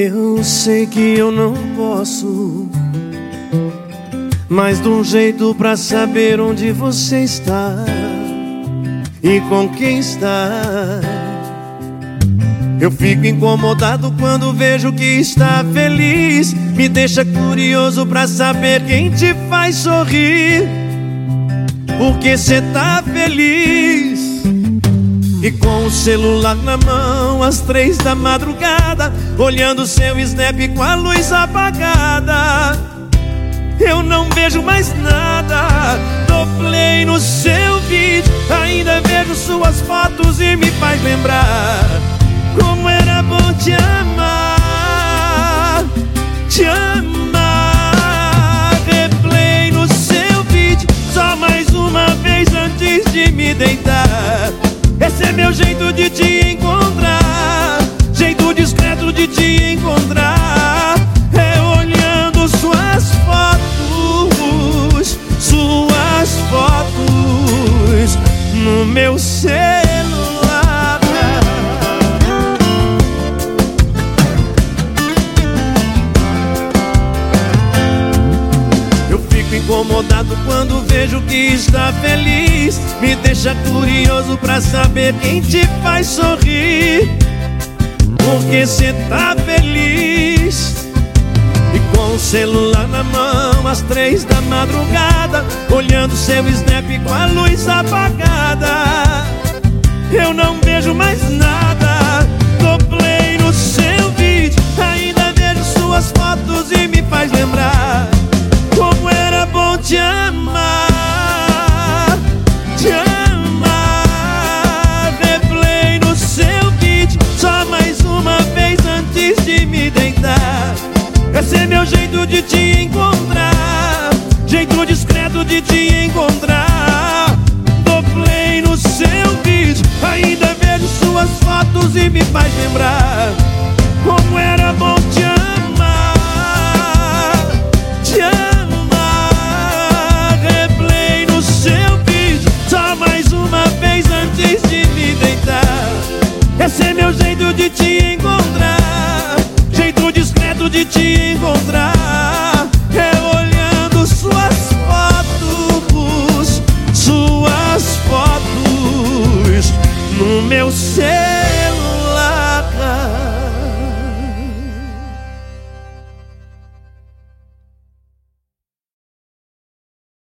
Eu sei que eu não posso, mas de um jeito pra saber onde você está e com quem está. Eu fico incomodado quando vejo que está feliz. Me deixa curioso pra saber quem te faz sorrir. Porque cê tá feliz. E com o celular na mão, às três da madrugada, olhando seu snap com a luz apagada. Eu não vejo mais nada. Dou play no seu vídeo, ainda vejo suas fotos e me faz lembrar como era bom te amar, incomodado quando vejo que está feliz. Me deixa curioso pra saber quem te faz sorrir. Porque cê tá feliz. E com o celular na mão às três da madrugada Olhando seu snap com a luz apagada Eu não vejo mais nada Esse é meu jeito de te encontrar Jeito discreto de te encontrar. Dou play no seu vídeo Ainda vejo suas fotos e me faz lembrar no meu ser.